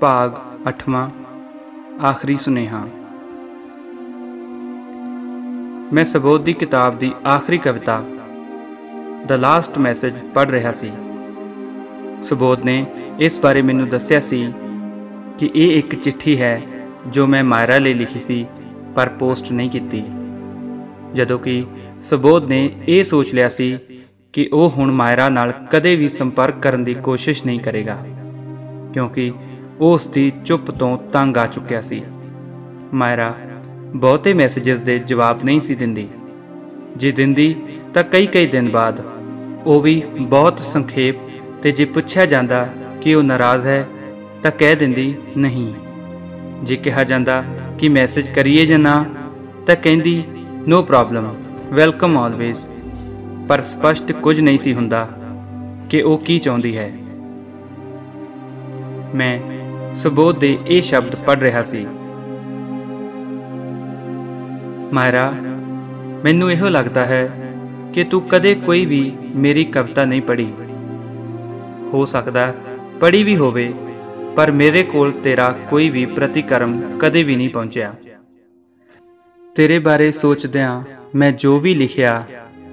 ਭਾਗ 8ਵਾਂ ਆਖਰੀ ਸੁਨੇਹਾ। ਮੈਂ ਸਬੋਧ ਦੀ ਕਿਤਾਬ ਦੀ ਆਖਰੀ ਕਵਿਤਾ ਦ ਲਾਸਟ ਮੈਸੇਜ ਪੜ੍ਹ ਰਿਹਾ ਸੀ। ਸੁਬੋਧ ਨੇ ਇਸ ਬਾਰੇ ਮੈਨੂੰ ਦੱਸਿਆ ਸੀ ਕਿ ਇਹ ਇੱਕ ਚਿੱਠੀ ਹੈ ਜੋ ਮੈਂ ਮਾਇਰਾ ਲਈ ਲਿਖੀ ਸੀ, ਪਰ ਪੋਸਟ ਨਹੀਂ ਕੀਤੀ। ਜਦੋਂ ਕਿ ਸੁਬੋਧ ਨੇ ਇਹ ਸੋਚ ਲਿਆ ਸੀ ਕਿ ਉਹ ਹੁਣ ਮਾਇਰਾ ਨਾਲ ਕਦੇ ਵੀ ਸੰਪਰਕ ਕਰਨ ਦੀ ਕੋਸ਼ਿਸ਼ ਨਹੀਂ ਕਰੇਗਾ, ਕਿਉਂਕਿ ਉਸ ਦੀ ਚੁੱਪ ਤੋਂ ਤੰਗ ਆ ਚੁੱਕਿਆ ਸੀ। ਮਾਇਰਾ, ਬਹੁਤੇ ਮੈਸੇजेस ਦੇ ਜਵਾਬ ਨਹੀਂ ਸੀ ਦਿੰਦੀ। ਜੇ ਦਿੰਦੀ ਤਾਂ ਕਈ ਕਈ ਦਿਨ ਬਾਅਦ। ਉਹ ਵੀ ਬਹੁਤ ਸੰਖੇਪ ਤੇ ਜੇ ਪੁੱਛਿਆ ਜਾਂਦਾ ਕਿ ਉਹ ਨਾਰਾਜ਼ ਹੈ ਤਾਂ ਕਹਿ ਦਿੰਦੀ, ਨਹੀਂ। ਜੇ ਕਿਹਾ ਜਾਂਦਾ ਕਿ ਮੈਸੇਜ ਕਰੀਏ ਜਾਂ ਨਾ, ਤਾਂ ਕਹਿੰਦੀ ਨੋ ਪ੍ਰੋਬਲਮ ਵੈਲਕਮ ਆਲਵੇਜ਼ ਪਰ ਸਪਸ਼ਟ ਕੁਝ ਨਹੀਂ ਸੀ ਹੁੰਦਾ ਕਿ ਉਹ ਕੀ ਚਾਹੁੰਦੀ ਹੈ। ਮੈਂ ਸੁਬੋਧ ਦੇ ਇਹ ਸ਼ਬਦ ਪੜ੍ਹ ਰਿਹਾ ਸੀ। ਮਾਇਰਾ ਮੈਨੂੰ ਇਹੋ ਲੱਗਦਾ ਹੈ ਕਿ ਤੂੰ ਕਦੇ ਕੋਈ ਵੀ ਮੇਰੀ ਕਵਿਤਾ ਨਹੀਂ ਪੜ੍ਹੀ। ਹੋ ਸਕਦਾ ਪੜ੍ਹੀ ਵੀ ਹੋਵੇ, ਪਰ ਮੇਰੇ ਕੋਲ ਤੇਰਾ ਕੋਈ ਵੀ ਪ੍ਰਤੀਕਰਮ ਕਦੇ ਵੀ ਨਹੀਂ ਪਹੁੰਚਿਆ। ਤੇਰੇ ਬਾਰੇ ਸੋਚਦਿਆਂ ਮੈਂ ਜੋ ਵੀ ਲਿਖਿਆ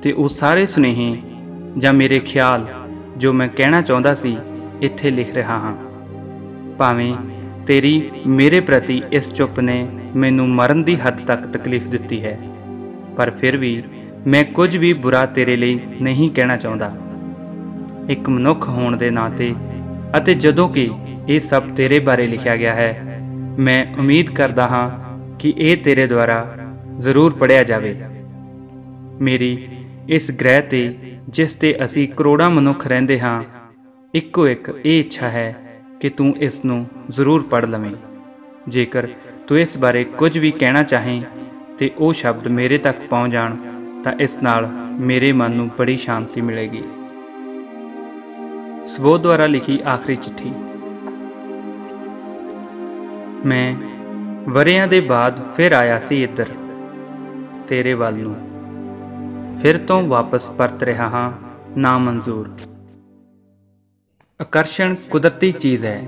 ਤੇ ਉਹ ਸਾਰੇ ਸੁਨੇਹੇ ਜਾਂ ਮੇਰੇ ਖਿਆਲ ਜੋ ਮੈਂ ਕਹਿਣਾ ਚਾਹੁੰਦਾ ਸੀ, ਇੱਥੇ ਲਿਖ ਰਿਹਾ ਹਾਂ। ਭਾਵੇਂ ਤੇਰੀ, ਮੇਰੇ ਪ੍ਰਤੀ ਇਸ ਚੁੱਪ ਨੇ ਮੈਨੂੰ ਮਰਨ ਦੀ ਹੱਦ ਤੱਕ ਤਕਲੀਫ ਦਿੱਤੀ ਹੈ। ਪਰ ਫਿਰ ਵੀ ਮੈਂ ਕੁਝ ਵੀ ਬੁਰਾ ਤੇਰੇ ਲਈ ਨਹੀਂ ਕਹਿਣਾ ਚਾਹੁੰਦਾ। ਇੱਕ ਮਨੁੱਖ ਹੋਣ ਦੇ ਨਾਤੇ ਅਤੇ ਜਦੋਂ ਕਿ ਇਹ ਸਭ ਤੇਰੇ ਬਾਰੇ ਲਿਖਿਆ ਗਿਆ ਹੈ, ਮੈਂ ਉਮੀਦ ਕਰਦਾ ਹਾਂ ਕਿ ਇਹ ਤੇਰੇ ਦੁਆਰਾ ਜ਼ਰੂਰ ਪੜਿਆ ਜਾਵੇ। ਮੇਰੀ ਇਸ ਗ੍ਰਹਿ ਤੇ ਜਿਸ ਤੇ ਅਸੀਂ ਕਰੋੜਾਂ ਮਨੁੱਖ ਰਹਿੰਦੇ ਹਾਂ, ਇੱਕੋ ਇੱਕ ਇਹ ਇੱਛਾ ਹੈ ਕਿ ਤੂੰ ਇਸ ਨੂੰ ਜ਼ਰੂਰ ਪੜ੍ਹ ਲਵੇਂ। ਜੇਕਰ ਤੂੰ ਇਸ ਬਾਰੇ ਕੁਝ ਵੀ ਕਹਿਣਾ ਚਾਹੇ ਤੇ ਉਹ ਸ਼ਬਦ ਮੇਰੇ ਤੱਕ ਪਹੁੰਚ ਜਾਣ, ਤਾਂ ਇਸ ਨਾਲ ਮੇਰੇ ਮਨ ਨੂੰ ਬੜੀ ਸ਼ਾਂਤੀ ਮਿਲੇਗੀ। ਸਬੋਧ ਦੁਆਰਾ ਲਿਖੀ ਆਖਰੀ ਚਿੱਠੀ। ਮੈਂ ਵਰਿਆਂ ਦੇ ਬਾਅਦ ਫਿਰ ਆਇਆ ਸੀ ਇੱਧਰ। ਤੇਰੇ ਵੱਲ ਨੂੰ ਫਿਰ ਤੋਂ ਵਾਪਸ ਪਰਤ ਰਿਹਾ ਹਾਂ ਨਾ ਮਨਜ਼ੂਰ ਆਕਰਸ਼ਣ ਕੁਦਰਤੀ ਚੀਜ਼ ਹੈ।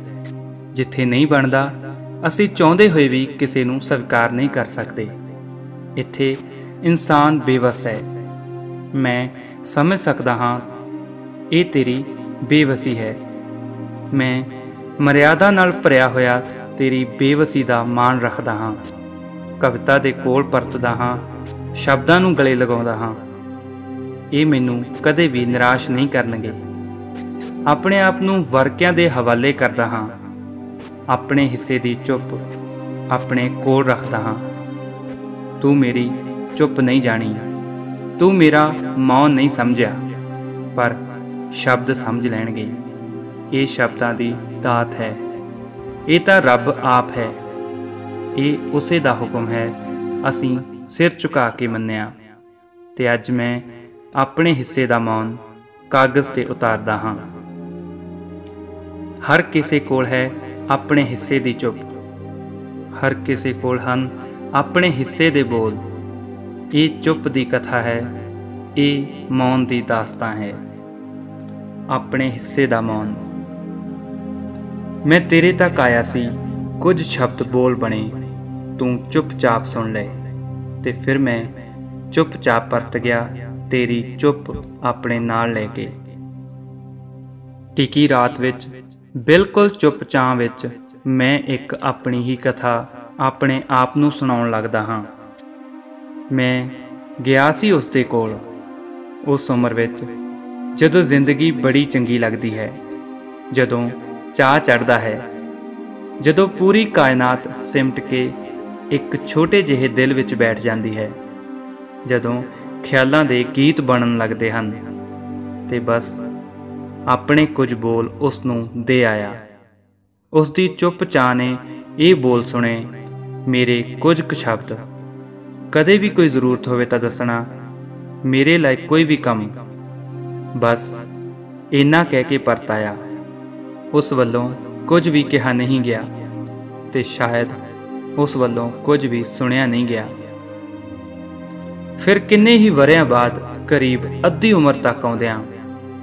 ਜਿੱਥੇ ਨਹੀਂ ਬਣਦਾ, ਅਸੀਂ ਚਾਹੁੰਦੇ ਹੋਏ ਵੀ ਕਿਸੇ ਨੂੰ ਸਵੀਕਾਰ ਨਹੀਂ ਕਰ ਸਕਦੇ। ਇੱਥੇ ਇਨਸਾਨ ਬੇਵਸ ਹੈ। ਮੈਂ ਸਮਝ ਸਕਦਾ ਹਾਂ, ਇਹ ਤੇਰੀ ਬੇਵਸੀ ਹੈ। ਮੈਂ ਮਰਿਆਦਾ ਨਾਲ ਭਰਿਆ ਹੋਇਆ ਤੇਰੀ ਬੇਵਸੀ ਦਾ ਮਾਣ ਰੱਖਦਾ ਹਾਂ। ਕਵਿਤਾ ਦੇ ਕੋਲ ਪਰਤਦਾ ਹਾਂ, ਸ਼ਬਦਾਂ ਨੂੰ ਗਲੇ ਲਗਾਉਂਦਾ ਹਾਂ। ਇਹ ਮੈਨੂੰ ਕਦੇ ਵੀ ਨਿਰਾਸ਼ ਨਹੀਂ ਕਰਨਗੇ। ਆਪਣੇ ਆਪ ਨੂੰ ਵਰਕਿਆਂ ਦੇ ਹਵਾਲੇ ਕਰਦਾ ਹਾਂ। ਆਪਣੇ ਹਿੱਸੇ ਦੀ ਚੁੱਪ ਆਪਣੇ ਕੋਲ ਰੱਖਦਾ ਹਾਂ। ਤੂੰ ਮੇਰੀ ਚੁੱਪ ਨਹੀਂ ਜਾਣੀ। ਤੂੰ ਮੇਰਾ ਮੌਨ ਨਹੀਂ ਸਮਝਿਆ। ਪਰ ਸ਼ਬਦ ਸਮਝ ਲੈਣਗੇ। ਇਹ ਸ਼ਬਦਾਂ ਦੀ ਦਾਤ ਹੈ। ਇਹ ਤਾਂ ਰੱਬ ਆਪ ਹੈ। ਇਹ ਉਸੇ ਦਾ ਹੁਕਮ ਹੈ। ਅਸੀਂ ਸਿਰ ਝੁਕਾ ਕੇ ਮੰਨਿਆ। ਤੇ ਅੱਜ ਮੈਂ ਆਪਣੇ ਹਿੱਸੇ ਦਾ ਮੌਨ ਕਾਗਜ਼ ਤੇ ਉਤਾਰਦਾ ਹਾਂ। ਹਰ ਕਿਸੇ ਕੋਲ ਹੈ ਆਪਣੇ ਹਿੱਸੇ ਦੀ ਚੁੱਪ। ਹਰ ਕਿਸੇ ਕੋਲ ਹਨ ਆਪਣੇ ਹਿੱਸੇ ਦੇ ਬੋਲ। ਇਹ ਚੁੱਪ ਦੀ ਕਥਾ ਹੈ, ਇਹ ਮੌਨ ਦੀ ਦਾਸਤਾਂ ਹੈ। ਆਪਣੇ ਹਿੱਸੇ ਦਾ ਮੌਨ। ਮੈਂ ਤੇਰੇ ਤੱਕ ਆਇਆ ਸੀ, ਕੁਝ ਸ਼ਬਦ ਬੋਲ ਬਣੇ, ਤੂੰ ਚੁੱਪਚਾਪ ਸੁਣ ਲੈ। ਤੇ ਫਿਰ ਮੈਂ ਚੁੱਪਚਾਪ ਪਰਤ ਗਿਆ, ਤੇਰੀ ਚੁੱਪ ਆਪਣੇ ਨਾਲ ਲੈ ਕੇ। ਟਿਕੀ ਰਾਤ ਵਿੱਚ ਬਿਲਕੁਲ ਚੁੱਪਚਾਂ ਵਿੱਚ ਮੈਂ ਇੱਕ ਆਪਣੀ ਹੀ ਕਥਾ ਆਪਣੇ ਆਪ ਨੂੰ ਸੁਣਾਉਣ ਲੱਗਦਾ ਹਾਂ। ਮੈਂ ਗਿਆ ਸੀ ਉਸ ਦੇ ਕੋਲ। ਉਸ ਉਮਰ ਵਿੱਚ ਜਦੋਂ ਜ਼ਿੰਦਗੀ ਬੜੀ ਚੰਗੀ ਲੱਗਦੀ ਹੈ, ਜਦੋਂ ਚਾਹ ਚੜਦਾ ਹੈ, ਜਦੋਂ ਪੂਰੀ ਕਾਇਨਾਤ ਸਿਮਟ ਕੇ ਇੱਕ ਛੋਟੇ ਜਿਹੇ ਦਿਲ ਵਿੱਚ ਬੈਠ ਜਾਂਦੀ ਹੈ, ਜਦੋਂ ਖਿਆਲਾਂ ਦੇ ਗੀਤ ਬਣਨ ਲੱਗਦੇ ਹਨ ਤੇ ਬਸ ਆਪਣੇ ਕੁਝ ਬੋਲ ਉਸ ਨੂੰ ਦੇ ਆਇਆ। ਉਸ ਦੀ ਚੁੱਪ ਚਾਹ ਨੇ ਇਹ ਬੋਲ ਸੁਣੇ, ਮੇਰੇ ਕੁਝ ਕੁ ਸ਼ਬਦ, ਕਦੇ ਵੀ ਕੋਈ ਜ਼ਰੂਰਤ ਹੋਵੇ ਤਾਂ ਦੱਸਣਾ, ਮੇਰੇ ਲਈ ਕੋਈ ਵੀ ਕੰਮ। ਬਸ ਇੰਨਾ ਕਹਿ ਕੇ ਪਰਤ ਆਇਆ। ਉਸ ਵੱਲੋਂ ਕੁਝ ਵੀ ਕਿਹਾ ਨਹੀਂ ਗਿਆ ਤੇ ਸ਼ਾਇਦ ਉਸ ਵੱਲੋਂ ਕੁਝ ਵੀ ਸੁਣਿਆ ਨਹੀਂ ਗਿਆ। ਫਿਰ ਕਿੰਨੇ ਹੀ ਵਰਿਆਂ ਬਾਅਦ ਕਰੀਬ ਅੱਧੀ ਉਮਰ ਤੱਕ ਆਉਂਦਿਆਂ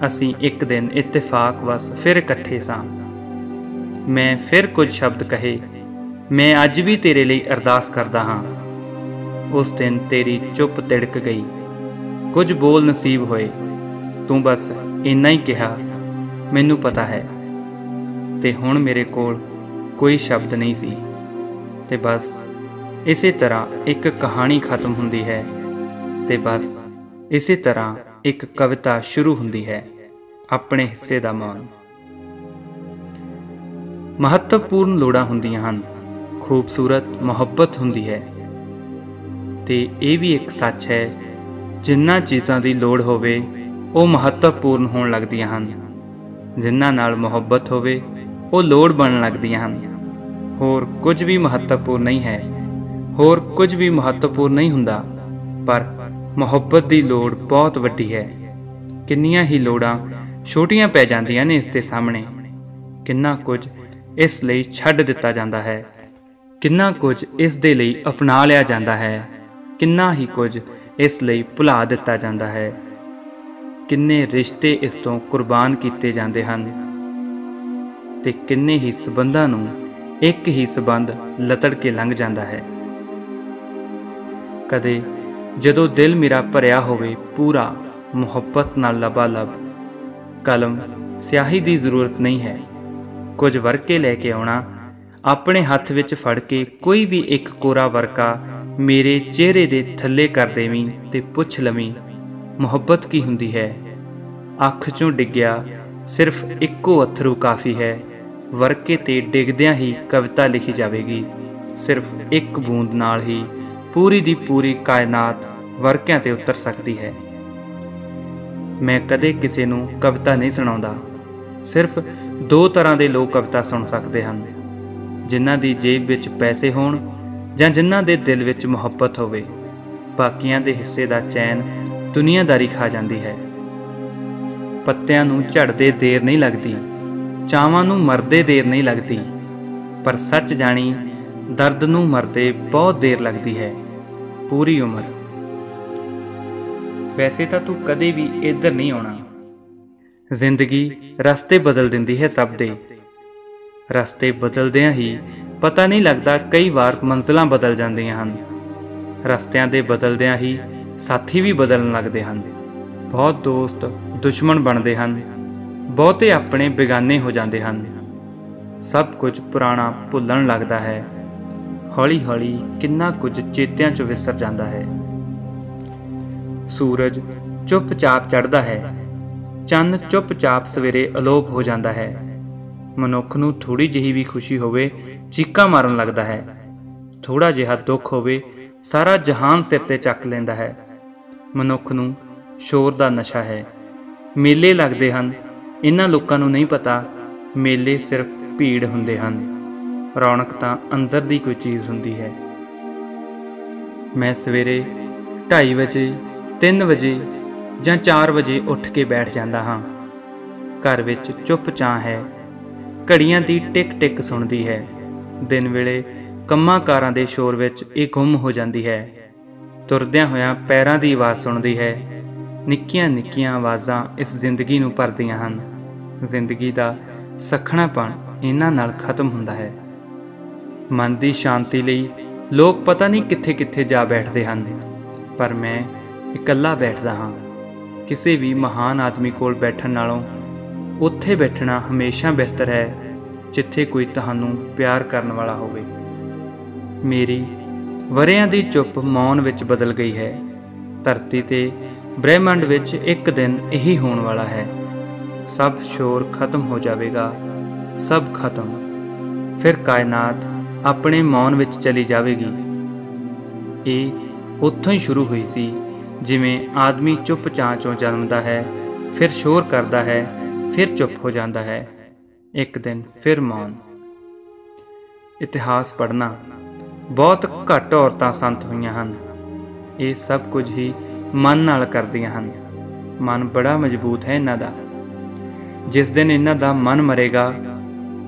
ਅਸੀਂ ਇੱਕ ਦਿਨ ਇਤਫਾਕ ਵਸ ਫਿਰ ਇਕੱਠੇ ਸਾਂ। ਮੈਂ ਫਿਰ ਕੁਝ ਸ਼ਬਦ ਕਹੇ, ਮੈਂ ਅੱਜ ਵੀ ਤੇਰੇ ਲਈ ਅਰਦਾਸ ਕਰਦਾ ਹਾਂ। ਉਸ ਦਿਨ ਤੇਰੀ ਚੁੱਪ ਤਿੜਕ ਗਈ। ਕੁਝ ਬੋਲ ਨਸੀਬ ਹੋਏ। ਤੂੰ ਬਸ ਇੰਨਾ ਹੀ ਕਿਹਾ, ਮੈਨੂੰ ਪਤਾ ਹੈ। ਤੇ ਹੁਣ ਮੇਰੇ ਕੋਲ ਕੋਈ ਸ਼ਬਦ ਨਹੀਂ ਸੀ। ਤੇ ਬਸ ਇਸੇ ਤਰ੍ਹਾਂ ਇੱਕ ਕਹਾਣੀ ਖਤਮ ਹੁੰਦੀ ਹੈ। ਤੇ ਬਸ ਇਸੇ ਤਰ੍ਹਾਂ ਇੱਕ ਕਵਿਤਾ ਸ਼ੁਰੂ ਹੁੰਦੀ ਹੈ, ਆਪਣੇ ਹਿੱਸੇ ਦਾ ਮੌਨ। ਮਹੱਤਵਪੂਰਨ ਲੋੜਾਂ ਹੁੰਦੀਆਂ ਹਨ, ਖੂਬਸੂਰਤ ਮੁਹੱਬਤ ਹੁੰਦੀ ਹੈ। ਤੇ ਇਹ ਵੀ ਇੱਕ ਸੱਚ ਹੈ, ਜਿੰਨਾ ਚੀਜ਼ਾਂ ਦੀ ਲੋੜ ਹੋਵੇ, ਉਹ ਮਹੱਤਵਪੂਰਨ ਹੋਣ ਲੱਗਦੀਆਂ ਹਨ। ਜਿਨ੍ਹਾਂ ਨਾਲ ਮੁਹੱਬਤ ਹੋਵੇ, ਉਹ ਲੋੜ ਬਣਨ ਲੱਗਦੀਆਂ ਹਨ। ਹੋਰ ਕੁਝ ਵੀ ਮਹੱਤਵਪੂਰਨ ਨਹੀਂ ਹੈ, ਹੋਰ ਕੁਝ ਵੀ ਮਹੱਤਵਪੂਰਨ ਨਹੀਂ ਹੁੰਦਾ, ਪਰ ਮੁਹੱਬਤ ਦੀ ਲੋੜ ਬਹੁਤ ਵੱਡੀ ਹੈ। ਕਿੰਨੀਆਂ ਹੀ ਲੋੜਾਂ ਛੋਟੀਆਂ ਪੈ ਜਾਂਦੀਆਂ ਨੇ ਇਸ ਦੇ ਸਾਹਮਣੇ। ਕਿੰਨਾ ਕੁਝ ਇਸ ਲਈ ਛੱਡ ਦਿੱਤਾ ਜਾਂਦਾ ਹੈ। ਕਿੰਨਾ ਕੁਝ ਇਸ ਦੇ ਲਈ ਅਪਣਾ ਲਿਆ ਜਾਂਦਾ ਹੈ। ਕਿੰਨਾ ਹੀ ਕੁਝ ਇਸ ਲਈ ਭੁਲਾ ਦਿੱਤਾ ਜਾਂਦਾ ਹੈ। ਕਿੰਨੇ ਰਿਸ਼ਤੇ ਇਸ ਤੋਂ ਕੁਰਬਾਨ ਕੀਤੇ ਜਾਂਦੇ ਹਨ। ਤੇ ਕਿੰਨੇ ਹੀ ਸਬੰਧਾਂ ਨੂੰ ਇੱਕ ਹੀ ਸਬੰਧ ਲਤੜ ਕੇ ਲੰਘ ਜਾਂਦਾ ਹੈ। ਕਦੇ ਜਦੋਂ ਦਿਲ ਮੇਰਾ ਭਰਿਆ ਹੋਵੇ ਪੂਰਾ, ਮੁਹੱਬਤ ਨਾਲ ਲਬਾਲਬ ਕਲਮ, ਸਿਆਹੀ ਦੀ ਜ਼ਰੂਰਤ ਨਹੀਂ ਹੈ। ਕੁਝ ਵਰਕੇ ਲੈ ਕੇ ਆਉਣਾ, ਆਪਣੇ ਹੱਥ ਵਿੱਚ ਫੜ ਕੇ ਕੋਈ ਵੀ ਇੱਕ ਕੋਰਾ ਵਰਕਾ ਮੇਰੇ ਚਿਹਰੇ ਦੇ ਥੱਲੇ ਕਰ ਦੇਵੀਂ ਤੇ ਪੁੱਛ ਲਵੀਂ, ਮੁਹੱਬਤ ਕੀ ਹੁੰਦੀ ਹੈ? ਅੱਖ ਚੋਂ ਡਿੱਗਿਆ, ਸਿਰਫ ਇੱਕੋ ਅਥਰੂ ਕਾਫੀ ਹੈ। ਵਰਕੇ ਤੇ ਡਿੱਗਦਿਆਂ ਹੀ ਕਵਿਤਾ ਲਿਖੀ ਜਾਵੇਗੀ, ਸਿਰਫ ਇੱਕ ਬੂੰਦ ਨਾਲ ਹੀ। ਪੂਰੀ ਦੀ ਪੂਰੀ ਕਾਇਨਾਤ ਵਰਕਿਆਂ ਤੇ ਉਤਰ ਸਕਦੀ ਹੈ। ਮੈਂ ਕਦੇ ਕਿਸੇ ਨੂੰ ਕਵਿਤਾ ਨਹੀਂ ਸੁਣਾਉਂਦਾ। ਸਿਰਫ ਦੋ ਤਰ੍ਹਾਂ ਦੇ ਲੋਕ ਕਵਿਤਾ ਸੁਣ ਸਕਦੇ ਹਨ। ਜਿਨ੍ਹਾਂ ਦੀ ਜੇਬ ਵਿੱਚ ਪੈਸੇ ਹੋਣ ਜਾਂ ਜਿਨ੍ਹਾਂ ਦੇ ਦਿਲ ਵਿੱਚ ਮੁਹੱਬਤ ਹੋਵੇ। ਬਾਕੀਆਂ ਦੇ ਹਿੱਸੇ ਦਾ ਚੈਨ ਦੁਨੀਆਦਾਰੀ ਖਾ ਜਾਂਦੀ ਹੈ। ਪੱਤਿਆਂ ਨੂੰ ਝੜਦੇ ਦੇਰ ਨਹੀਂ ਲੱਗਦੀ। ਚਾਵਾਂ ਨੂੰ ਮਰਦੇ ਦੇਰ ਨਹੀਂ ਲੱਗਦੀ। ਪਰ ਸੱਚ ਜਾਣੀ, ਦਰਦ ਨੂੰ ਮਰਦੇ ਬਹੁਤ ਦੇਰ ਲੱਗਦੀ ਹੈ। ਪੂਰੀ ਉਮਰ। ਵੈਸੇ ਤਾਂ ਤੂੰ ਕਦੇ ਵੀ ਇੱਧਰ ਨਹੀਂ ਆਉਣਾ। ਜ਼ਿੰਦਗੀ ਰਸਤੇ ਬਦਲ ਦਿੰਦੀ ਹੈ ਸਭ ਦੇ। ਰਸਤੇ ਬਦਲਦਿਆਂ ਹੀ ਪਤਾ ਨਹੀਂ ਲੱਗਦਾ ਕਈ ਵਾਰ ਮੰਜ਼ਲਾਂ ਬਦਲ ਜਾਂਦੀਆਂ ਹਨ। ਰਸਤਿਆਂ ਦੇ ਬਦਲਦਿਆਂ ਹੀ ਸਾਥੀ ਵੀ ਬਦਲਣ ਲੱਗਦੇ ਹਨ। ਬਹੁਤ ਦੋਸਤ, ਦੁਸ਼ਮਣ ਬਣਦੇ ਹਨ। ਬਹੁਤੇ ਆਪਣੇ ਬੇਗਾਨੇ ਹੋ ਜਾਂਦੇ ਹਨ। ਸਭ ਕੁਝ ਪੁਰਾਣਾ ਭੁੱਲਣ ਲੱਗਦਾ ਹੈ। ਹੌਲੀ-ਹੌਲੀ ਕਿੰਨਾ ਕੁਝ ਚੇਤਿਆਂ 'ਚੋਂ ਵਿਸਰ ਜਾਂਦਾ ਹੈ। ਸੂਰਜ ਚੁੱਪਚਾਪ ਚੜ੍ਹਦਾ ਹੈ। ਚੰਨ ਚੁੱਪਚਾਪ ਸਵੇਰੇ ਅਲੋਪ ਹੋ ਜਾਂਦਾ ਹੈ। ਮਨੁੱਖ ਨੂੰ ਥੋੜੀ ਜਿਹੀ ਵੀ ਖੁਸ਼ੀ ਹੋਵੇ, ਚੀਕਾਂ ਮਾਰਨ ਲੱਗਦਾ ਹੈ। ਥੋੜਾ ਜਿਹਾ ਦੁੱਖ ਹੋਵੇ, ਸਾਰਾ ਜਹਾਨ ਸਿਰ ਤੇ ਚੱਕ ਲੈਂਦਾ ਹੈ। ਮਨੁੱਖ ਨੂੰ ਸ਼ੋਰ ਦਾ ਨਸ਼ਾ ਹੈ। ਮੇਲੇ ਲੱਗਦੇ ਹਨ। ਇਹਨਾਂ ਲੋਕਾਂ ਨੂੰ ਨਹੀਂ ਪਤਾ, ਮੇਲੇ ਸਿਰਫ ਭੀੜ ਹੁੰਦੇ ਹਨ। ਰੌਣਕ ਤਾਂ ਅੰਦਰ ਦੀ ਕੋਈ ਚੀਜ਼ ਹੁੰਦੀ ਹੈ। ਮੈਂ ਸਵੇਰੇ 2:30 ਵਜੇ 3 ਵਜੇ ਜਾਂ 4 ਵਜੇ ਉੱਠ ਕੇ ਬੈਠ ਜਾਂਦਾ ਹਾਂ। ਘਰ ਵਿੱਚ ਚੁੱਪ ਚਾਂ ਹੈ। ਘੜੀਆਂ ਦੀ ਟਿਕ ਟਿਕ ਸੁਣਦੀ ਹੈ। ਦਿਨ ਵੇਲੇ ਕੰਮਾਂ ਕਾਰਾਂ ਦੇ ਸ਼ੋਰ ਵਿੱਚ ਇਹ ਗੁੰਮ ਹੋ ਜਾਂਦੀ ਹੈ। ਤੁਰਦਿਆਂ ਹੋਇਆਂ ਪੈਰਾਂ ਦੀ ਆਵਾਜ਼ ਸੁਣਦੀ ਹੈ। ਨਿੱਕੀਆਂ ਨਿੱਕੀਆਂ ਆਵਾਜ਼ਾਂ ਇਸ ਜ਼ਿੰਦਗੀ ਨੂੰ ਭਰਦੀਆਂ ਹਨ। ਜ਼ਿੰਦਗੀ ਦਾ ਸਖਣਾਪਣ ਇਹਨਾਂ ਨਾਲ ਖਤਮ ਹੁੰਦਾ ਹੈ। ਮਨ ਦੀ ਸ਼ਾਂਤੀ ਲਈ ਲੋਕ ਪਤਾ ਨਹੀਂ ਕਿੱਥੇ-ਕਿੱਥੇ ਜਾ ਬੈਠਦੇ ਹਨ। ਪਰ ਮੈਂ ਇਕੱਲਾ ਬੈਠਦਾ ਹਾਂ। ਕਿਸੇ ਵੀ ਮਹਾਨ ਆਦਮੀ ਕੋਲ ਬੈਠਣ ਨਾਲੋਂ ਉੱਥੇ ਬੈਠਣਾ ਹਮੇਸ਼ਾ ਬਿਹਤਰ ਹੈ, ਜਿੱਥੇ ਕੋਈ ਤੁਹਾਨੂੰ ਪਿਆਰ ਕਰਨ ਵਾਲਾ ਹੋਵੇ। ਮੇਰੀ ਵਰਿਆਂ ਦੀ ਚੁੱਪ ਮੌਨ ਵਿੱਚ ਬਦਲ ਗਈ ਹੈ। ਧਰਤੀ ਤੇ ਬ੍ਰਹਿਮੰਡ ਵਿੱਚ ਇੱਕ ਦਿਨ ਇਹੀ ਹੋਣ ਵਾਲਾ ਹੈ। ਸਭ ਸ਼ੋਰ ਖਤਮ ਹੋ ਜਾਵੇਗਾ, ਸਭ ਖਤਮ। ਫਿਰ ਕਾਇਨਾਤ ਆਪਣੇ ਮੌਨ ਵਿੱਚ ਚਲੀ ਜਾਵੇਗੀ। ਇਹ ਉੱਥੋਂ ਹੀ ਸ਼ੁਰੂ ਹੋਈ ਸੀ, ਜਿਵੇਂ ਆਦਮੀ ਚੁੱਪ ਚਾਂ ਚੋਂ ਜਨਮਦਾ ਹੈ, ਫਿਰ ਸ਼ੋਰ ਕਰਦਾ ਹੈ, ਫਿਰ ਚੁੱਪ ਹੋ ਜਾਂਦਾ ਹੈ। ਇੱਕ ਦਿਨ ਫਿਰ ਮੌਨ। ਇਤਿਹਾਸ ਪੜ੍ਹਨਾ। ਬਹੁਤ ਘੱਟ ਔਰਤਾਂ ਸੰਤ ਹੋਈਆਂ ਹਨ। ਇਹ ਸਭ ਕੁਝ ਹੀ ਮਨ ਨਾਲ ਕਰਦੀਆਂ ਹਨ। ਮਨ ਬੜਾ ਮਜ਼ਬੂਤ ਹੈ ਇਹਨਾਂ ਦਾ। ਜਿਸ ਦਿਨ ਇਹਨਾਂ ਦਾ ਮਨ ਮਰੇਗਾ,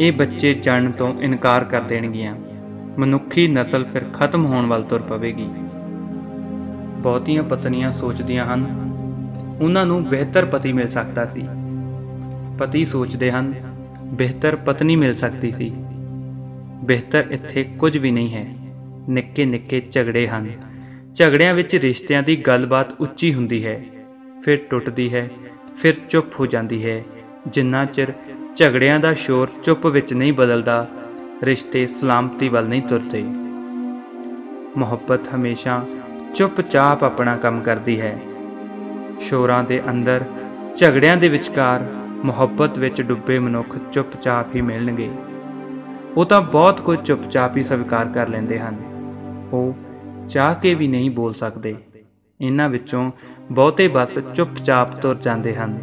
ਇਹ ਬੱਚੇ ਜਨਮ ਤੋਂ ਇਨਕਾਰ ਕਰ ਦੇਣਗੀਆਂ। ਮਨੁੱਖੀ ਨਸਲ ਫਿਰ ਖਤਮ ਹੋਣ ਵੱਲ ਤੁਰ ਪਵੇਗੀ। ਬਹੁਤੀਆਂ ਪਤਨੀਆਂ ਸੋਚਦੀਆਂ ਹਨ, ਉਹਨਾਂ ਨੂੰ ਬਿਹਤਰ ਪਤੀ ਮਿਲ ਸਕਦਾ ਸੀ। ਪਤੀ ਸੋਚਦੇ ਹਨ, ਬਿਹਤਰ ਪਤਨੀ ਮਿਲ ਸਕਦੀ ਸੀ। ਬਿਹਤਰ ਇੱਥੇ ਕੁਝ ਵੀ ਨਹੀਂ ਹੈ। ਨਿੱਕੇ ਨਿੱਕੇ ਝਗੜੇ ਹਨ। ਝਗੜਿਆਂ ਵਿੱਚ ਰਿਸ਼ਤਿਆਂ ਦੀ ਗੱਲਬਾਤ ਉੱਚੀ ਹੁੰਦੀ ਹੈ। ਫਿਰ ਟੁੱਟਦੀ ਹੈ, ਫਿਰ ਚੁੱਪ ਹੋ ਜਾਂਦੀ ਹੈ। ਜਿੰਨਾ ਚਿਰ ਝਗੜਿਆਂ ਦਾ ਸ਼ੋਰ ਚੁੱਪ ਵਿੱਚ ਨਹੀਂ ਬਦਲਦਾ ਰਿਸ਼ਤੇ ਸਲਾਮਤੀ ਵੱਲ ਨਹੀਂ ਤੁਰਦੇ। ਮੁਹੱਬਤ ਹਮੇਸ਼ਾ ਚੁੱਪਚਾਪ ਆਪਣਾ ਕੰਮ ਕਰਦੀ ਹੈ। ਸ਼ੋਰਾਂ ਦੇ ਅੰਦਰ, ਝਗੜਿਆਂ ਦੇ ਵਿਚਕਾਰ ਮੁਹੱਬਤ ਵਿੱਚ ਡੁੱਬੇ ਮਨੁੱਖ ਚੁੱਪਚਾਪ ਹੀ ਮਿਲਣਗੇ। ਉਹ ਤਾਂ ਬਹੁਤ ਕੁਝ ਚੁੱਪਚਾਪ ਹੀ ਸਵੀਕਾਰ ਕਰ ਲੈਂਦੇ ਹਨ। ਉਹ ਚਾਹ ਕੇ ਵੀ ਨਹੀਂ ਬੋਲ ਸਕਦੇ। ਇਹਨਾਂ ਵਿੱਚੋਂ ਬਹੁਤੇ ਬਸ ਚੁੱਪਚਾਪ ਤੁਰ ਜਾਂਦੇ ਹਨ।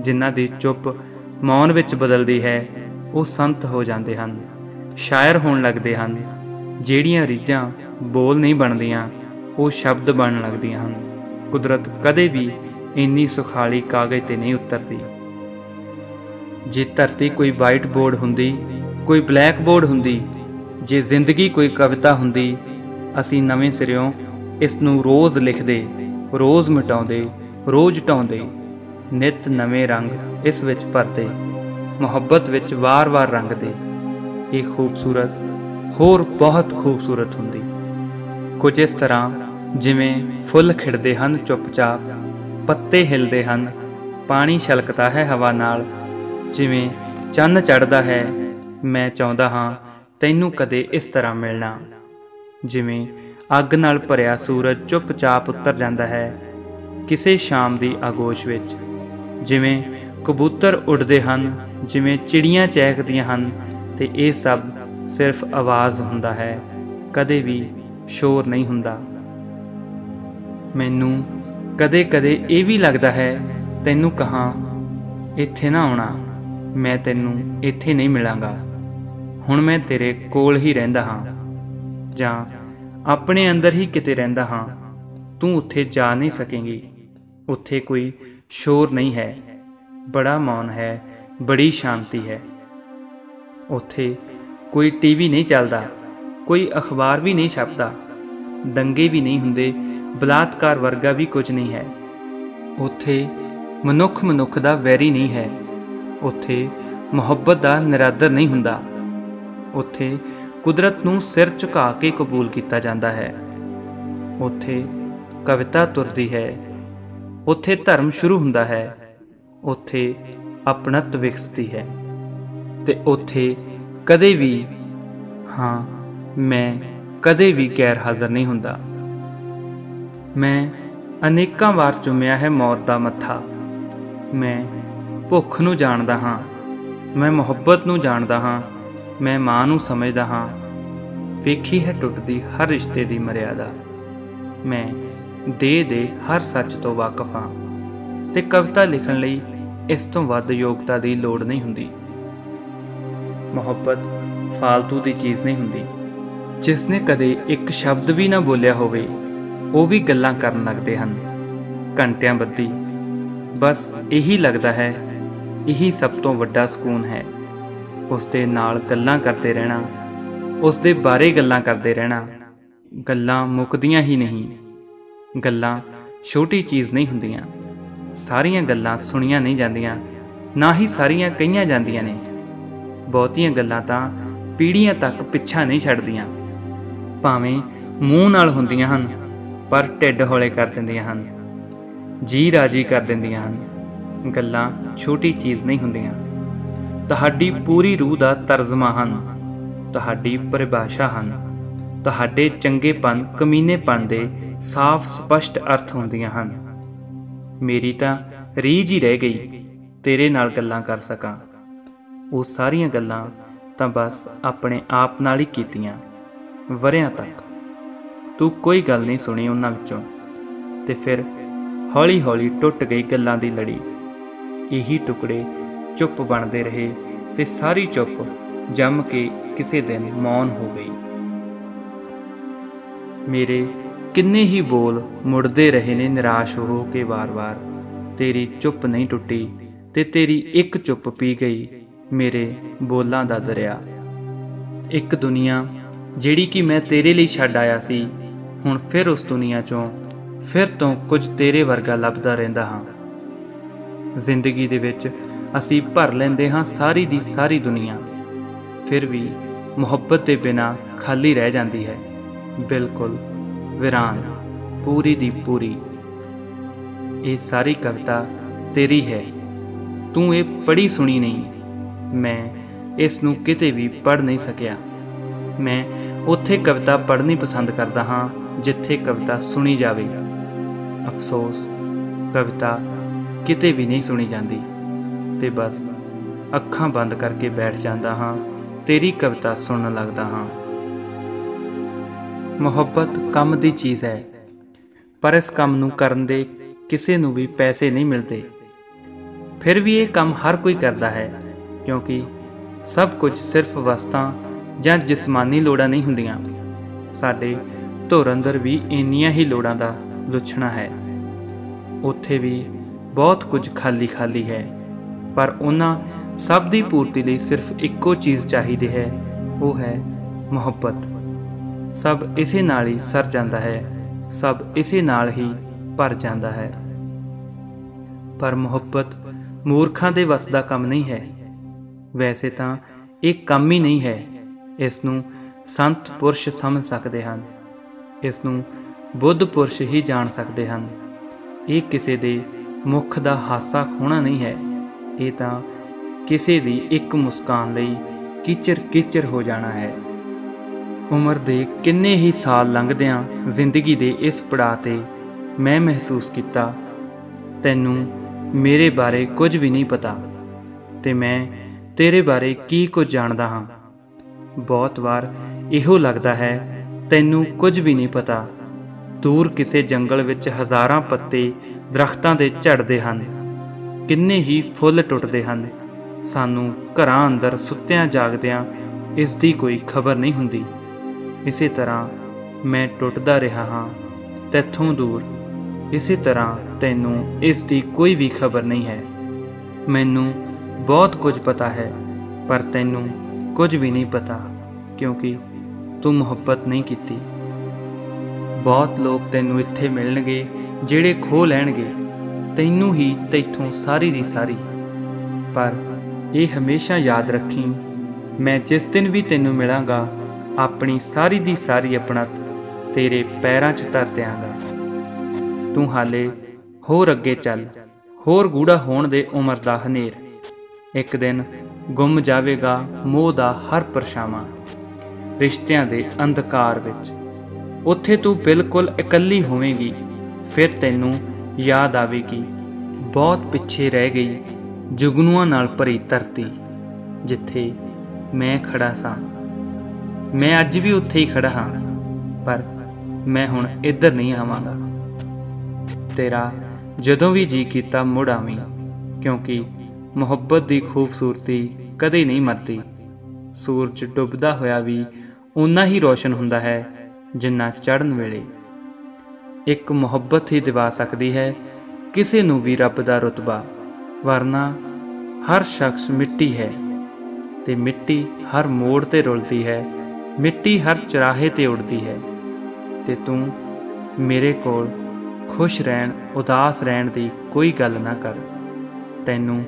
ਜਿਨ੍ਹਾਂ ਦੀ ਚੁੱਪ ਮੌਨ ਵਿੱਚ ਬਦਲਦੀ ਹੈ, ਉਹ ਸੰਤ ਹੋ ਜਾਂਦੇ ਹਨ। ਸ਼ਾਇਰ ਹੋਣ ਲੱਗਦੇ ਹਨ। ਜਿਹੜੀਆਂ ਰੀਝਾਂ ਬੋਲ ਨਹੀਂ ਬਣਦੀਆਂ, ਉਹ ਸ਼ਬਦ ਬਣਨ ਲੱਗਦੀਆਂ ਹਨ। ਕੁਦਰਤ ਕਦੇ ਵੀ ਇੰਨੀ ਸੁਖਾਲੀ ਕਾਗਜ਼ ਤੇ ਨਹੀਂ ਉਤਰਦੀ। ਜੇ ਧਰਤੀ ਕੋਈ ਵਾਈਟ ਬੋਰਡ ਹੁੰਦੀ, ਕੋਈ ਬਲੈਕ ਬੋਰਡ ਹੁੰਦੀ, ਜੇ ਜ਼ਿੰਦਗੀ ਕੋਈ ਕਵਿਤਾ ਹੁੰਦੀ, ਅਸੀਂ ਨਵੇਂ ਸਿਰਿਓਂ ਇਸ ਨੂੰ ਰੋਜ਼ ਲਿਖਦੇ, ਰੋਜ਼ ਮਿਟਾਉਂਦੇ, ਰੋਜ਼ ਢਾਉਂਦੇ, ਨਿਤ ਨਵੇਂ ਰੰਗ ਇਸ ਵਿੱਚ ਭਰਦੇ, ਮੁਹੱਬਤ ਵਿੱਚ ਵਾਰ-ਵਾਰ ਰੰਗਦੇ। ਇਹ ਖੂਬਸੂਰਤ ਹੋਰ ਬਹੁਤ ਖੂਬਸੂਰਤ ਹੁੰਦੀ। ਕੁਝ ਇਸ ਤਰ੍ਹਾਂ ਜਿਵੇਂ ਫੁੱਲ ਖਿੜਦੇ ਹਨ ਚੁੱਪਚਾਪ, ਪੱਤੇ ਹਿਲਦੇ ਹਨ, ਪਾਣੀ ਛਲਕਦਾ ਹੈ ਹਵਾ ਨਾਲ, ਜਿਵੇਂ ਚੰਨ ਚੜਦਾ ਹੈ, ਮੈਂ ਚਾਹੁੰਦਾ ਹਾਂ ਤੈਨੂੰ ਕਦੇ ਇਸ ਤਰ੍ਹਾਂ ਮਿਲਣਾ। ਜਿਵੇਂ ਅੱਗ ਨਾਲ ਭਰਿਆ ਸੂਰਜ ਚੁੱਪਚਾਪ ਉਤਰ ਜਾਂਦਾ ਹੈ, ਕਿਸੇ ਸ਼ਾਮ ਦੀ ਆਗੋਸ਼ ਵਿੱਚ। ਜਿਵੇਂ ਕਬੂਤਰ ਉੱਡਦੇ ਹਨ, ਜਿਵੇਂ ਚਿੜੀਆਂ ਚਹਿਕਦੀਆਂ ਹਨ ਤੇ ਇਹ ਸਭ ਸਿਰਫ ਆਵਾਜ਼ ਹੁੰਦਾ ਹੈ, ਕਦੇ ਵੀ ਸ਼ੋਰ ਨਹੀਂ ਹੁੰਦਾ। ਮੈਨੂੰ ਕਦੇ-ਕਦੇ ਇਹ ਵੀ ਲੱਗਦਾ ਹੈ, ਤੈਨੂੰ ਕਹਾਂ, ਇੱਥੇ ਨਾ ਆਉਣਾ, ਮੈਂ ਤੈਨੂੰ ਇੱਥੇ ਨਹੀਂ ਮਿਲਾਂਗਾ। ਹੁਣ ਮੈਂ ਤੇਰੇ ਕੋਲ ਹੀ ਰਹਿੰਦਾ ਹਾਂ, ਜਾਂ ਆਪਣੇ ਅੰਦਰ ਹੀ ਕਿਤੇ ਰਹਿੰਦਾ ਹਾਂ। ਤੂੰ ਉੱਥੇ ਜਾ ਨਹੀਂ ਸਕੇਂਗੀ। ਉੱਥੇ ਕੋਈ ਸ਼ੋਰ ਨਹੀਂ ਹੈ। ਬੜਾ ਮੌਨ ਹੈ, ਬੜੀ ਸ਼ਾਂਤੀ ਹੈ। ਉੱਥੇ ਕੋਈ ਟੀਵੀ ਨਹੀਂ ਚੱਲਦਾ, ਕੋਈ ਅਖਬਾਰ ਵੀ ਨਹੀਂ ਛਪਦਾ, ਦੰਗੇ ਵੀ ਨਹੀਂ ਹੁੰਦੇ, ਬਲਾਤਕਾਰ ਵਰਗਾ ਵੀ ਕੁਝ ਨਹੀਂ ਹੈ। ਉੱਥੇ ਮਨੁੱਖ ਮਨੁੱਖ ਦਾ ਵੈਰੀ ਨਹੀਂ ਹੈ, ਉੱਥੇ ਮੁਹੱਬਤ ਦਾ ਨਿਰਾਦਰ ਨਹੀਂ ਹੁੰਦਾ। ਉੱਥੇ ਕੁਦਰਤ ਨੂੰ ਸਿਰ ਝੁਕਾ ਕੇ ਕਬੂਲ ਕੀਤਾ ਜਾਂਦਾ ਹੈ। ਉੱਥੇ ਕਵਿਤਾ ਤੁਰਦੀ ਹੈ, ਉੱਥੇ ਧਰਮ ਸ਼ੁਰੂ ਹੁੰਦਾ ਹੈ, ਉੱਥੇ ਆਪਣਤ ਵਿਕਸਦੀ ਹੈ। ਤੇ ਉੱਥੇ ਕਦੇ ਵੀ, ਹਾਂ, ਮੈਂ ਕਦੇ ਵੀ ਗੈਰ ਹਾਜ਼ਰ ਨਹੀਂ ਹੁੰਦਾ। ਮੈਂ ਅਨੇਕਾਂ ਵਾਰ ਚੁੰਮਿਆ ਹੈ ਮੌਤ ਦਾ ਮੱਥਾ। ਮੈਂ ਭੁੱਖ ਨੂੰ ਜਾਣਦਾ ਹਾਂ। ਮੈਂ ਮੁਹੱਬਤ ਨੂੰ ਜਾਣਦਾ ਹਾਂ। ਮੈਂ ਮਾਂ ਨੂੰ ਸਮਝਦਾ ਹਾਂ। ਵੇਖੀ ਹੈ ਟੁੱਟਦੀ ਹਰ ਰਿਸ਼ਤੇ ਦੀ ਮਰਿਆਦਾ। ਮੈਂ ਦੇ ਦੇ ਹਰ ਸੱਚ ਤੋਂ ਵਾਕਿਫ ਹਾਂ। ਤੇ ਕਵਿਤਾ ਲਿਖਣ ਲਈ ਇਸ ਤੋਂ ਵੱਧ ਯੋਗਤਾ ਦੀ ਲੋੜ ਨਹੀਂ ਹੁੰਦੀ। ਮੁਹੱਬਤ ਫालतू ਦੀ ਚੀਜ਼ ਨਹੀਂ ਹੁੰਦੀ। ਜਿਸ ਨੇ ਕਦੇ ਇੱਕ ਸ਼ਬਦ ਵੀ ਨਾ ਬੋਲਿਆ ਹੋਵੇ, ਉਹ ਵੀ ਗੱਲਾਂ ਕਰਨ ਲੱਗਦੇ ਹਨ। ਘੰਟਿਆਂ ਬੱਧੀ, ਬਸ ਇਹੀ ਲੱਗਦਾ ਹੈ, ਇਹੀ ਸਭ ਤੋਂ ਵੱਡਾ ਸਕੂਨ ਹੈ। ਉਸ ਦੇ ਨਾਲ ਗੱਲਾਂ ਕਰਦੇ ਰਹਿਣਾ, ਉਸ ਦੇ ਬਾਰੇ ਗੱਲਾਂ ਕਰਦੇ ਰਹਿਣਾ, ਗੱਲਾਂ ਮੁੱਕਦੀਆਂ ਹੀ ਨਹੀਂ। ਗੱਲਾਂ ਛੋਟੀ ਚੀਜ਼ ਨਹੀਂ ਹੁੰਦੀਆਂ। ਸਾਰੀਆਂ ਗੱਲਾਂ ਸੁਣੀਆਂ ਨਹੀਂ ਜਾਂਦੀਆਂ, ਨਾ ਹੀ ਸਾਰੀਆਂ ਕਹੀਆਂ ਜਾਂਦੀਆਂ ਨੇ। ਬਹੁਤੀਆਂ ਗੱਲਾਂ ਤਾਂ ਪੀੜ੍ਹੀਆਂ ਤੱਕ ਪਿੱਛਾ ਨਹੀਂ ਛੱਡਦੀਆਂ। ਭਾਵੇਂ ਮੂੰਹ ਨਾਲ ਹੁੰਦੀਆਂ ਹਨ, ਪਰ ਢਿੱਡ ਹੌਲੇ ਕਰ ਦਿੰਦੀਆਂ ਹਨ। ਜੀ ਰਾਜੀ ਕਰ ਦਿੰਦੀਆਂ ਹਨ। ਗੱਲਾਂ ਛੋਟੀ ਚੀਜ਼ ਨਹੀਂ ਹੁੰਦੀਆਂ। ਤੁਹਾਡੀ ਪੂਰੀ ਰੂਹ ਦਾ ਤਰਜਮਾ ਹਨ। ਤੁਹਾਡੀ ਪਰਿਭਾਸ਼ਾ ਹਨ। ਤੁਹਾਡੇ ਚੰਗੇਪਨ, ਕਮੀਨੇਪਨ ਦੇ ਸਾਫ਼, ਸਪਸ਼ਟ ਅਰਥ ਹੁੰਦੀਆਂ ਹਨ। ਮੇਰੀ ਤਾਂ ਰੀਝ ਹੀ ਰਹਿ ਗਈ। ਤੇਰੇ ਨਾਲ ਗੱਲਾਂ ਕਰ ਸਕਾਂ। ਉਹ ਸਾਰੀਆਂ ਗੱਲਾਂ ਤਾਂ ਬਸ ਆਪਣੇ ਆਪ ਨਾਲ ਹੀ ਕੀਤੀਆਂ ਵਰਿਆਂ ਤੱਕ। ਤੂੰ ਕੋਈ ਗੱਲ ਨਹੀਂ ਸੁਣੀ ਉਹਨਾਂ ਵਿੱਚੋਂ। ਤੇ ਫਿਰ ਹੌਲੀ-ਹੌਲੀ ਟੁੱਟ ਗਈ ਗੱਲਾਂ ਦੀ ਲੜੀ। ਇਹੀ ਟੁਕੜੇ ਚੁੱਪ ਬਣਦੇ ਰਹੇ ਤੇ ਸਾਰੀ ਚੁੱਪ ਜੰਮ ਕੇ ਕਿਸੇ ਦਿਨ ਮੌਨ ਹੋ ਗਈ। ਮੇਰੇ ਕਿੰਨੇ ਹੀ ਬੋਲ ਮੁੜਦੇ ਰਹੇ ਨੇ ਨਿਰਾਸ਼ ਹੋ ਕੇ ਵਾਰ-ਵਾਰ। ਤੇਰੀ ਚੁੱਪ ਨਹੀਂ ਟੁੱਟੀ ਤੇ ਤੇਰੀ ਇੱਕ ਚੁੱਪ ਪੀ ਗਈ। ਮੇਰੇ ਬੋਲਾਂ ਦਾ ਦਰਿਆ। ਇੱਕ ਦੁਨੀਆ ਜਿਹੜੀ ਕਿ ਮੈਂ ਤੇਰੇ ਲਈ ਛੱਡ ਆਇਆ ਸੀ, ਹੁਣ ਫਿਰ ਉਸ ਦੁਨੀਆ ਚੋਂ ਫਿਰ ਤੋਂ ਕੁਝ ਤੇਰੇ ਵਰਗਾ ਲੱਭਦਾ ਰਹਿੰਦਾ ਹਾਂ। ਜ਼ਿੰਦਗੀ ਦੇ ਵਿੱਚ ਅਸੀਂ ਭਰ ਲੈਂਦੇ ਹਾਂ ਸਾਰੀ ਦੀ ਸਾਰੀ ਦੁਨੀਆ। ਫਿਰ ਵੀ ਮੁਹੱਬਤ ਦੇ ਬਿਨਾ ਖਾਲੀ ਰਹਿ ਜਾਂਦੀ ਹੈ। ਬਿਲਕੁਲ ਵਿਰਾਨ, ਪੂਰੀ ਦੀ ਪੂਰੀ। ਇਹ ਸਾਰੀ ਕਵਿਤਾ ਤੇਰੀ ਹੈ। ਤੂੰ ਇਹ ਪੜ੍ਹੀ ਸੁਣੀ ਨਹੀਂ। ਮੈਂ ਇਸ ਨੂੰ ਕਿਤੇ ਵੀ ਪੜ੍ਹ ਨਹੀਂ ਸਕਿਆ। ਮੈਂ ਉੱਥੇ ਕਵਿਤਾ ਪੜ੍ਹਨੀ ਪਸੰਦ ਕਰਦਾ ਹਾਂ, ਜਿੱਥੇ ਕਵਿਤਾ ਸੁਣੀ ਜਾਵੇ। ਅਫਸੋਸ, ਕਵਿਤਾ ਕਿਤੇ ਵੀ ਨਹੀਂ ਸੁਣੀ ਜਾਂਦੀ। ਤੇ ਬਸ ਅੱਖਾਂ ਬੰਦ ਕਰਕੇ ਬੈਠ ਜਾਂਦਾ ਹਾਂ, ਤੇਰੀ ਕਵਿਤਾ ਸੁਣਨ ਲੱਗਦਾ ਹਾਂ। ਮੁਹੱਬਤ ਕੰਮ ਦੀ ਚੀਜ਼ ਹੈ, ਪਰ ਇਸ ਕੰਮ ਨੂੰ ਕਰਨ ਦੇ ਕਿਸੇ ਨੂੰ ਵੀ ਪੈਸੇ ਨਹੀਂ ਮਿਲਦੇ। ਫਿਰ ਵੀ ਇਹ ਕੰਮ ਹਰ ਕੋਈ ਕਰਦਾ ਹੈ। ਕਿਉਂਕਿ ਸਭ ਕੁਝ ਸਿਰਫ ਵਸਤਾਂ ਜਾਂ ਜਿਸਮਾਨੀ ਲੋੜਾਂ ਨਹੀਂ ਹੁੰਦੀਆਂ। ਸਾਡੇ ਧੁਰ ਅੰਦਰ ਵੀ ਇੰਨੀਆਂ ਹੀ ਲੋੜਾਂ ਦਾ ਲੁੱਛਣਾ ਹੈ। ਉੱਥੇ ਵੀ ਬਹੁਤ ਕੁਝ ਖਾਲੀ ਖਾਲੀ ਹੈ, ਪਰ ਉਹਨਾਂ ਸਭ ਦੀ ਪੂਰਤੀ ਲਈ ਸਿਰਫ ਇੱਕੋ ਚੀਜ਼ ਚਾਹੀਦੀ ਹੈ, ਉਹ ਹੈ ਮੁਹੱਬਤ। ਸਭ ਇਸੇ ਨਾਲ ਹੀ ਸਰ ਜਾਂਦਾ ਹੈ, ਸਭ ਇਸੇ ਨਾਲ ਹੀ ਭਰ ਜਾਂਦਾ ਹੈ। ਪਰ ਮੁਹੱਬਤ ਮੂਰਖਾਂ ਦੇ ਵਸ ਦਾ ਕੰਮ ਨਹੀਂ ਹੈ। ਵੈਸੇ ਤਾਂ ਇਹ ਕੰਮ ਹੀ ਨਹੀਂ ਹੈ। ਇਸ ਨੂੰ ਸੰਤ ਪੁਰਸ਼ ਸਮਝ ਸਕਦੇ ਹਨ। ਇਸ ਨੂੰ ਬੁੱਧ ਪੁਰਸ਼ ਹੀ ਜਾਣ ਸਕਦੇ ਹਨ। ਇਹ ਕਿਸੇ ਦੇ ਮੁਖ ਦਾ ਹਾਸਾ ਖੋਣਾ ਨਹੀਂ ਹੈ। ਇਹ ਤਾਂ ਕਿਸੇ ਦੀ ਇੱਕ ਮੁਸਕਾਨ ਲਈ ਕਿਚਰ ਕਿਚਰ ਹੋ ਜਾਣਾ ਹੈ। ਉਮਰ ਦੇ ਕਿੰਨੇ ਹੀ ਸਾਲ ਲੰਘਦਿਆਂ ਜ਼ਿੰਦਗੀ ਦੇ ਇਸ ਪੜਾਅ ਤੇ ਮੈਂ ਮਹਿਸੂਸ ਕੀਤਾ, ਤੈਨੂੰ ਮੇਰੇ ਬਾਰੇ ਕੁਝ ਵੀ ਨਹੀਂ ਪਤਾ ਤੇ ਮੈਂ ਤੇਰੇ ਬਾਰੇ ਕੀ ਕੁਝ ਜਾਣਦਾ ਹਾਂ? ਬਹੁਤ ਵਾਰ ਇਹੋ ਲੱਗਦਾ ਹੈ, ਤੈਨੂੰ ਕੁਝ ਵੀ ਨਹੀਂ ਪਤਾ। ਦੂਰ ਕਿਸੇ ਜੰਗਲ ਵਿੱਚ ਹਜ਼ਾਰਾਂ ਪੱਤੇ ਦਰਖਤਾਂ ਦੇ ਝੜਦੇ ਹਨ। ਕਿੰਨੇ ਹੀ ਫੁੱਲ ਟੁੱਟਦੇ ਹਨ। ਸਾਨੂੰ ਘਰਾਂ ਅੰਦਰ ਸੁੱਤਿਆਂ ਜਾਗਦਿਆਂ ਇਸ ਦੀ ਕੋਈ ਖਬਰ ਨਹੀਂ ਹੁੰਦੀ। ਇਸੇ ਤਰ੍ਹਾਂ ਮੈਂ ਟੁੱਟਦਾ ਰਿਹਾ ਹਾਂ, ਤੇਥੋਂ ਦੂਰ। ਇਸੇ ਤਰ੍ਹਾਂ ਤੈਨੂੰ ਇਸ ਦੀ ਕੋਈ ਵੀ ਖਬਰ ਨਹੀਂ ਹੈ। ਮੈਨੂੰ ਬਹੁਤ ਕੁਝ ਪਤਾ ਹੈ, ਪਰ ਤੈਨੂੰ ਕੁਝ ਵੀ ਨਹੀਂ ਪਤਾ, ਕਿਉਂਕਿ ਤੂੰ ਮੁਹੱਬਤ ਨਹੀਂ ਕੀਤੀ। ਬਹੁਤ ਲੋਕ ਤੈਨੂੰ ਇੱਥੇ ਮਿਲਣਗੇ, ਜਿਹੜੇ ਖੋ ਲੈਣਗੇ। ਤੈਨੂੰ ਹੀ ਤੈਥੋਂ ਸਾਰੀ ਦੀ ਸਾਰੀ। ਪਰ ਇਹ ਹਮੇਸ਼ਾ ਯਾਦ ਰੱਖੀ, ਮੈਂ ਜਿਸ ਦਿਨ ਵੀ ਤੈਨੂੰ ਮਿਲਾਂਗਾ, ਆਪਣੀ ਸਾਰੀ ਦੀ ਸਾਰੀ ਆਪਣਤ ਤੇਰੇ ਪੈਰਾਂ 'ਚ ਧਰ ਦਿਆਂਗਾ। ਤੂੰ ਹਾਲੇ ਹੋਰ ਅੱਗੇ ਚੱਲ, ਹੋਰ ਗੂੜਾ ਹੋਣ ਦੇ ਉਮਰ ਦਾ ਹਨੇਰ। ਇੱਕ ਦਿਨ ਗੁੰਮ ਜਾਵੇਗਾ ਮੋਹ ਦਾ ਹਰ ਪਰਛਾਵਾਂ, ਰਿਸ਼ਤਿਆਂ ਦੇ ਅੰਧਕਾਰ ਵਿੱਚ। ਉੱਥੇ ਤੂੰ ਬਿਲਕੁਲ ਇਕੱਲੀ ਹੋਵੇਂਗੀ, ਫਿਰ ਤੈਨੂੰ ਯਾਦ ਆਵੇਗੀ। ਬਹੁਤ ਪਿੱਛੇ ਰਹਿ ਗਈ, ਜੁਗਨੂਆਂ ਨਾਲ ਭਰੀ ਧਰਤੀ, ਜਿੱਥੇ ਮੈਂ ਖੜਾ ਸਾਂ। ਮੈਂ ਅੱਜ ਵੀ ਉੱਥੇ ਹੀ ਖੜਾ ਹਾਂ, ਪਰ ਮੈਂ ਹੁਣ ਇੱਧਰ ਨਹੀਂ ਆਵਾਂਗਾ। ਤੇਰਾ ਜਦੋਂ ਵੀ ਜੀ ਕੀਤਾ ਮੁੜ ਆਵੀਂ, ਕਿਉਂਕਿ ਮੁਹੱਬਤ ਦੀ ਖੂਬਸੂਰਤੀ ਕਦੇ ਨਹੀਂ ਮਰਦੀ। ਸੂਰਜ ਡੁੱਬਦਾ ਹੋਇਆ ਵੀ ਉਨਾ ਹੀ ਰੋਸ਼ਨ ਹੁੰਦਾ ਹੈ ਜਿੰਨਾ ਚੜ੍ਹਨ ਵੇਲੇ। ਇੱਕ ਮੁਹੱਬਤ ਹੀ ਦਿਵਾ ਸਕਦੀ ਹੈ ਕਿਸੇ ਨੂੰ ਵੀ ਰੱਬ ਦਾ ਰਤਬਾ, ਵਰਨਾ ਹਰ ਸ਼ਖਸ ਮਿੱਟੀ ਹੈ ਤੇ ਮਿੱਟੀ ਹਰ ਮੋੜ ਤੇ ਰੁਲਦੀ ਹੈ, ਮਿੱਟੀ ਹਰ ਚਰਾਹੇ ਤੇ ਉੱਡਦੀ ਹੈ ਤੇ ਤੂੰ ਮੇਰੇ ਕੋਲ ਖੁਸ਼ ਰਹਿਣ, ਉਦਾਸ ਰਹਿਣ ਦੀ ਕੋਈ ਗੱਲ ਨਾ ਕਰ। ਤੈਨੂੰ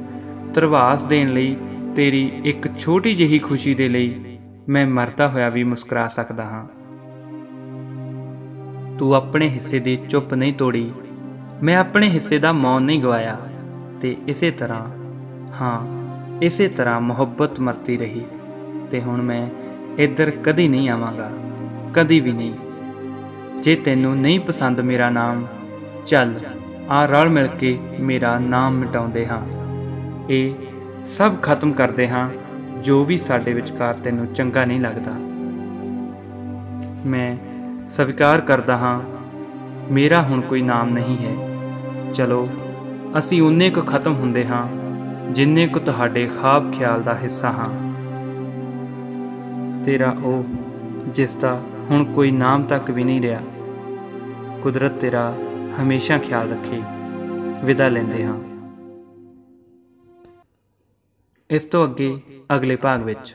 ਧਰਵਾਸ ਦੇਣ ਲਈ ਤੇਰੀ ਇੱਕ ਛੋਟੀ ਜਿਹੀ ਖੁਸ਼ੀ ਦੇ ਲਈ ਮੈਂ ਮਰਦਾ ਹੋਇਆ ਵੀ ਮੁਸਕਰਾ ਸਕਦਾ ਹਾਂ। ਤੂੰ ਆਪਣੇ ਹਿੱਸੇ ਦੀ ਚੁੱਪ ਨਹੀਂ ਤੋੜੀ। ਮੈਂ ਆਪਣੇ ਹਿੱਸੇ ਦਾ ਮੌਨ ਨਹੀਂ ਗਵਾਇਆ ਤੇ ਇਸੇ ਤਰ੍ਹਾਂ, ਹਾਂ, ਇਸੇ ਤਰ੍ਹਾਂ ਮੁਹੱਬਤ ਮਰਤੀ ਰਹੀ ਤੇ ਹੁਣ ਮੈਂ ਇੱਧਰ ਕਦੀ ਨਹੀਂ ਆਵਾਂਗਾ, ਕਦੀ ਵੀ ਨਹੀਂ। ਜੇ ਤੈਨੂੰ ਨਹੀਂ ਪਸੰਦ ਮੇਰਾ ਨਾਮ, ਚੱਲ, ਆ ਰਲ ਮਿਲ ਕੇ ਮੇਰਾ ਨਾਮ ਮਿਟਾਉਂਦੇ ਹਾਂ। ਇਹ ਸਭ ਖਤਮ ਕਰਦੇ ਹਾਂ, ਜੋ ਵੀ ਸਾਡੇ ਵਿਚਕਾਰ ਤੈਨੂੰ ਚੰਗਾ ਨਹੀਂ ਲੱਗਦਾ। ਮੈਂ ਸਵੀਕਾਰ ਕਰਦਾ ਹਾਂ, ਮੇਰਾ ਹੁਣ ਕੋਈ ਨਾਮ ਨਹੀਂ ਹੈ। ਚਲੋ, ਅਸੀਂ ਉਨੇ ਕੁ ਖਤਮ ਹੁੰਦੇ ਹਾਂ, ਜਿੰਨੇ ਕੁ ਤੁਹਾਡੇ ਖਾਬ ਖਿਆਲ ਦਾ ਹਿੱਸਾ ਹਾਂ। ਤੇਰਾ ਉਹ, ਜਿਸ ਦਾ ਹੁਣ ਕੋਈ ਨਾਮ ਤੱਕ ਵੀ ਨਹੀਂ ਰਿਹਾ। ਕੁਦਰਤ ਤੇਰਾ ਹਮੇਸ਼ਾ ਖਿਆਲ ਰੱਖੇ, ਵਿਦਾ ਲੈਂਦੇ ਹਾਂ। ਇਸ ਤੋਂ ਅੱਗੇ ਅਗਲੇ ਭਾਗ ਵਿੱਚ।